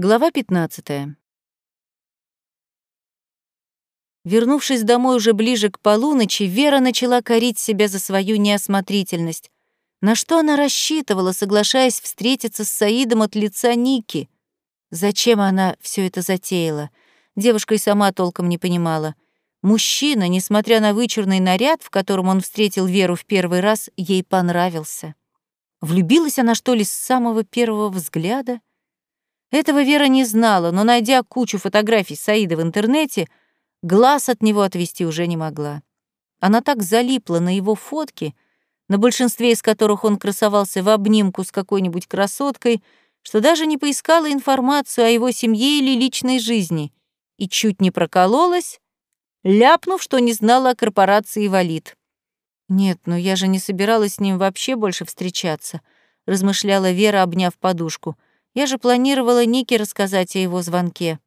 Глава 15. Вернувшись домой уже ближе к полуночи, Вера начала корить себя за свою неосмотрительность. На что она рассчитывала, соглашаясь встретиться с Саидом от лица Ники? Зачем она все это затеяла? Девушка и сама толком не понимала. Мужчина, несмотря на вычурный наряд, в котором он встретил Веру в первый раз, ей понравился. Влюбилась она, что ли, с самого первого взгляда? Этого Вера не знала, но, найдя кучу фотографий Саида в интернете, глаз от него отвести уже не могла. Она так залипла на его фотки, на большинстве из которых он красовался в обнимку с какой-нибудь красоткой, что даже не поискала информацию о его семье или личной жизни и чуть не прокололась, ляпнув, что не знала о корпорации «Валид». «Нет, ну я же не собиралась с ним вообще больше встречаться», — размышляла Вера, обняв подушку — я же планировала Нике рассказать о его звонке.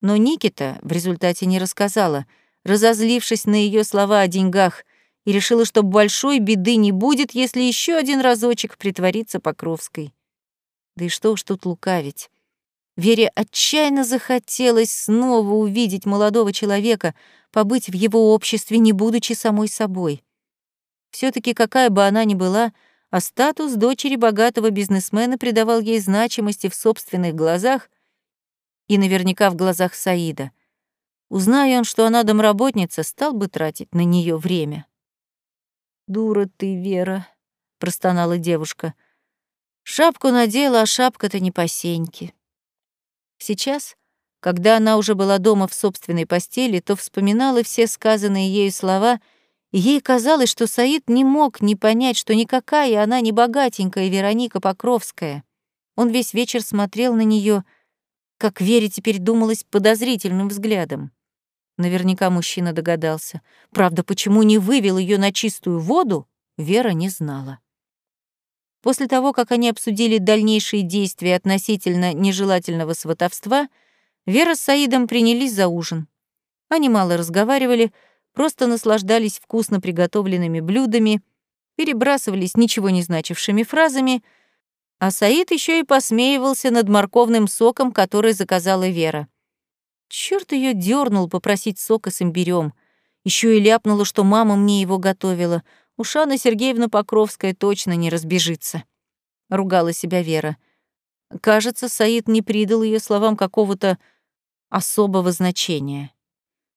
Но Никита в результате не рассказала, разозлившись на ее слова о деньгах, и решила, что большой беды не будет, если еще один разочек притворится Покровской. Да и что уж тут лукавить. Вере отчаянно захотелось снова увидеть молодого человека, побыть в его обществе, не будучи самой собой. все таки какая бы она ни была, а статус дочери богатого бизнесмена придавал ей значимости в собственных глазах и наверняка в глазах Саида. Узная он, что она домработница, стал бы тратить на нее время. «Дура ты, Вера», — простонала девушка. «Шапку надела, а шапка-то не по сеньке». Сейчас, когда она уже была дома в собственной постели, то вспоминала все сказанные ею слова — ей казалось, что Саид не мог не понять, что никакая она не богатенькая Вероника Покровская. Он весь вечер смотрел на нее, как Вере теперь думалось подозрительным взглядом. Наверняка мужчина догадался. Правда, почему не вывел ее на чистую воду, Вера не знала. После того, как они обсудили дальнейшие действия относительно нежелательного сватовства, Вера с Саидом принялись за ужин. Они мало разговаривали, просто наслаждались вкусно приготовленными блюдами, перебрасывались ничего не значившими фразами, а Саид еще и посмеивался над морковным соком, который заказала Вера. Черт ее дернул попросить сока с имбирем. Еще и ляпнула, что мама мне его готовила. Уж Анна Сергеевна Покровская точно не разбежится. Ругала себя Вера. Кажется, Саид не придал ее словам какого-то особого значения.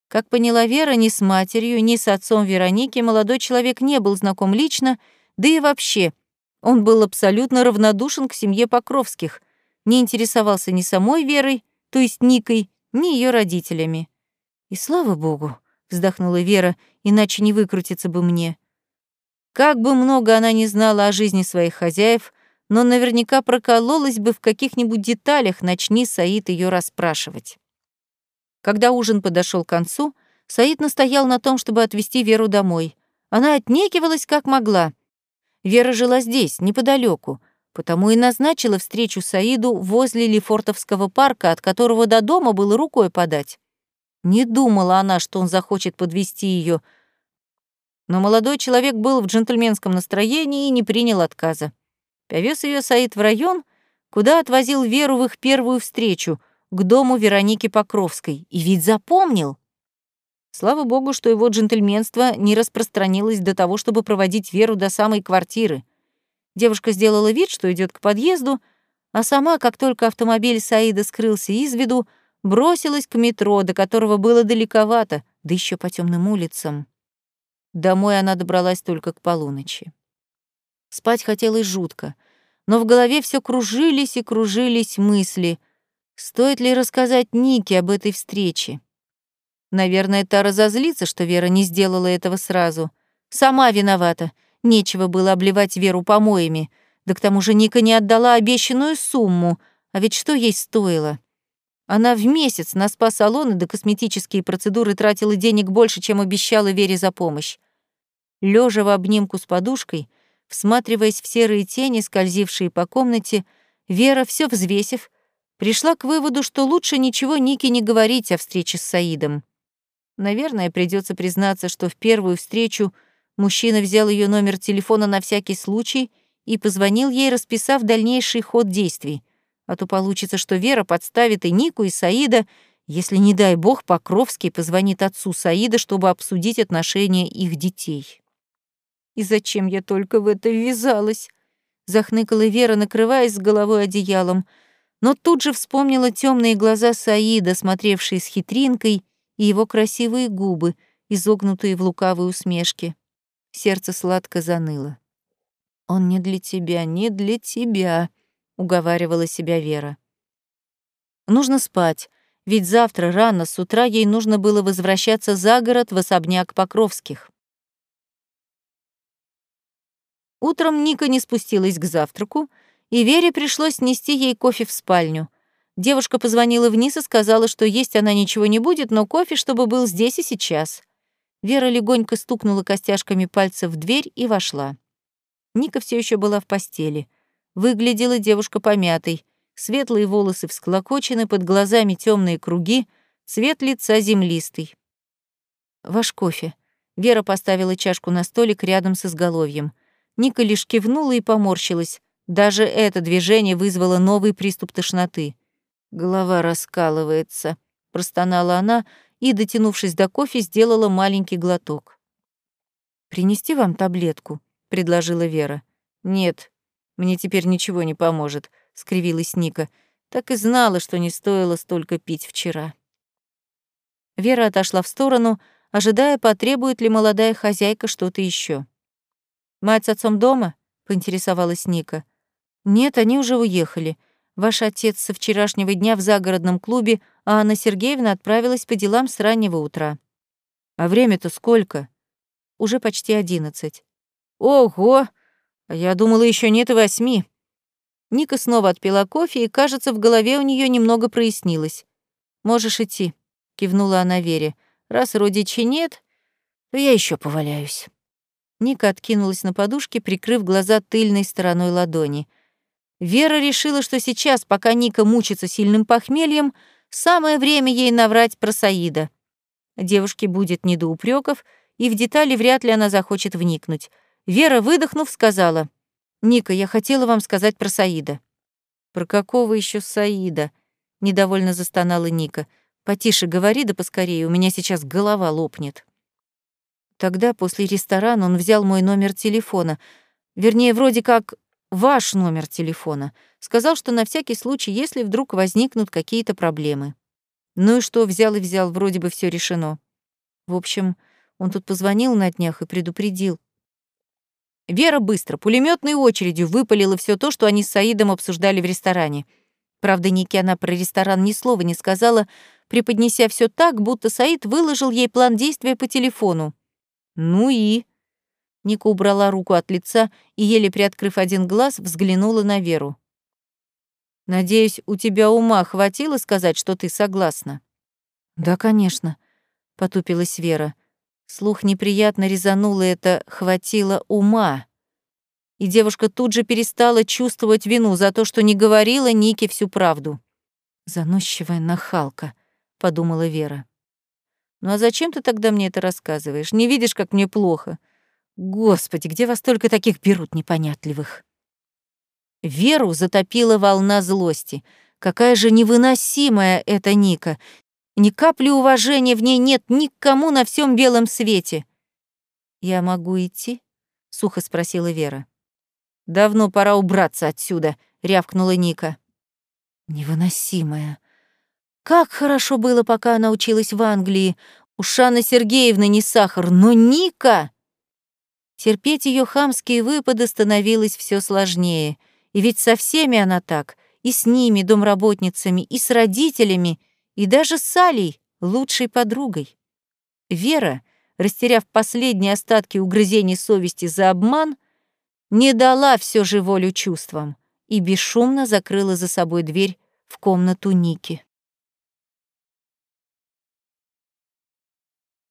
Как поняла Вера, ни с матерью, ни с отцом Вероники молодой человек не был знаком лично, да и вообще, он был абсолютно равнодушен к семье Покровских, не интересовался ни самой Верой, то есть Никой, ни ее родителями. «И слава богу», — вздохнула Вера, «иначе не выкрутиться бы мне». Как бы много она не знала о жизни своих хозяев, но наверняка прокололась бы в каких-нибудь деталях, начни Саид ее расспрашивать. Когда ужин подошел к концу, Саид настоял на том, чтобы отвезти Веру домой. Она отнекивалась как могла. Вера жила здесь, неподалеку, потому и назначила встречу Саиду возле Лефортовского парка, от которого до дома было рукой подать. Не думала она, что он захочет подвести ее, но молодой человек был в джентльменском настроении и не принял отказа. Повез ее Саид в район, куда отвозил Веру в их первую встречу, к дому Вероники Покровской. И ведь запомнил. Слава богу, что его джентльменство не распространилось до того, чтобы проводить Веру до самой квартиры. Девушка сделала вид, что идет к подъезду, а сама, как только автомобиль Саида скрылся из виду, бросилась к метро, до которого было далековато, да еще по темным улицам. Домой она добралась только к полуночи. Спать хотелось жутко, но в голове все кружились и кружились мысли. Стоит ли рассказать Нике об этой встрече? Наверное, та разозлится, что Вера не сделала этого сразу. Сама виновата. Нечего было обливать Веру помоями. Да к тому же Ника не отдала обещанную сумму. А ведь что ей стоило? Она в месяц на спа-салоны да косметические процедуры тратила денег больше, чем обещала Вере за помощь. Лежа в обнимку с подушкой, всматриваясь в серые тени, скользившие по комнате, Вера, все взвесив, пришла к выводу, что лучше ничего Нике не говорить о встрече с Саидом. Наверное, придется признаться, что в первую встречу мужчина взял ее номер телефона на всякий случай и позвонил ей, расписав дальнейший ход действий. А то получится, что Вера подставит и Нику, и Саида, если, не дай бог, Покровский позвонит отцу Саида, чтобы обсудить отношения их детей. И зачем я только в это ввязалась? Захныкала Вера, накрываясь с головой одеялом, но тут же вспомнила темные глаза Саида, смотревшие с хитринкой, и его красивые губы, изогнутые в лукавой усмешке. Сердце сладко заныло. «Он не для тебя, не для тебя», — уговаривала себя Вера. «Нужно спать, ведь завтра рано с утра ей нужно было возвращаться за город в особняк Покровских». Утром Ника не спустилась к завтраку, и Вере пришлось нести ей кофе в спальню. Девушка позвонила вниз и сказала, что есть она ничего не будет, но кофе, чтобы был здесь и сейчас. Вера легонько стукнула костяшками пальцев в дверь и вошла. Ника все еще была в постели. Выглядела девушка помятой. Светлые волосы всклокочены, под глазами темные круги, цвет лица землистый. «Ваш кофе». Вера поставила чашку на столик рядом с изголовьем. Ника лишь кивнула и поморщилась. Даже это движение вызвало новый приступ тошноты. Голова раскалывается, простонала она и, дотянувшись до кофе, сделала маленький глоток. Принести вам таблетку, предложила Вера. Нет, мне теперь ничего не поможет, скривилась Ника. Так и знала, что не стоило столько пить вчера. Вера отошла в сторону, ожидая, потребует ли молодая хозяйка что-то еще. Мать с отцом дома? поинтересовалась Ника. Нет, они уже уехали. Ваш отец со вчерашнего дня в загородном клубе, а Анна Сергеевна отправилась по делам с раннего утра. А время-то сколько? Уже почти одиннадцать. Ого! А я думала, еще нет и восьми. Ника снова отпила кофе, и, кажется, в голове у нее немного прояснилось. «Можешь идти», — кивнула она Вере. «Раз родичей нет, то я еще поваляюсь». Ника откинулась на подушке, прикрыв глаза тыльной стороной ладони. Вера решила, что сейчас, пока Ника мучится сильным похмельем, самое время ей наврать про Саида. Девушке будет не до упреков, и в детали вряд ли она захочет вникнуть. Вера, выдохнув, сказала, «Ника, я хотела вам сказать про Саида». «Про какого еще Саида?» — недовольно застонала Ника. «Потише говори, да поскорее, у меня сейчас голова лопнет». Тогда, после ресторана, он взял мой номер телефона. Вернее, вроде как ваш номер телефона. Сказал, что на всякий случай, если вдруг возникнут какие-то проблемы. Ну и что, взял и взял, вроде бы все решено. В общем, он тут позвонил на днях и предупредил. Вера быстро, пулеметной очередью выпалила все то, что они с Саидом обсуждали в ресторане. Правда, Нике она про ресторан ни слова не сказала, преподнеся все так, будто Саид выложил ей план действия по телефону. Ну и... Ника убрала руку от лица и, еле приоткрыв один глаз, взглянула на Веру. «Надеюсь, у тебя ума хватило сказать, что ты согласна?» «Да, конечно», — потупилась Вера. Слух неприятно резануло это «хватило ума». И девушка тут же перестала чувствовать вину за то, что не говорила Нике всю правду. «Заносчивая нахалка», — подумала Вера. Ну а зачем ты тогда мне это рассказываешь? Не видишь, как мне плохо? Господи, где вас только таких берут непонятливых? Веру затопила волна злости. Какая же невыносимая эта Ника. Ни капли уважения в ней нет никому на всем белом свете. «Я могу идти?» — сухо спросила Вера. «Давно пора убраться отсюда», — рявкнула Ника. «Невыносимая», как хорошо было, пока она училась в Англии. У Шаны Сергеевны не сахар, но Ника... Терпеть ее хамские выпады становилось все сложнее. И ведь со всеми она так. И с ними, домработницами, и с родителями, и даже с Алей, лучшей подругой. Вера, растеряв последние остатки угрызений совести за обман, не дала все же волю чувствам и бесшумно закрыла за собой дверь в комнату Ники.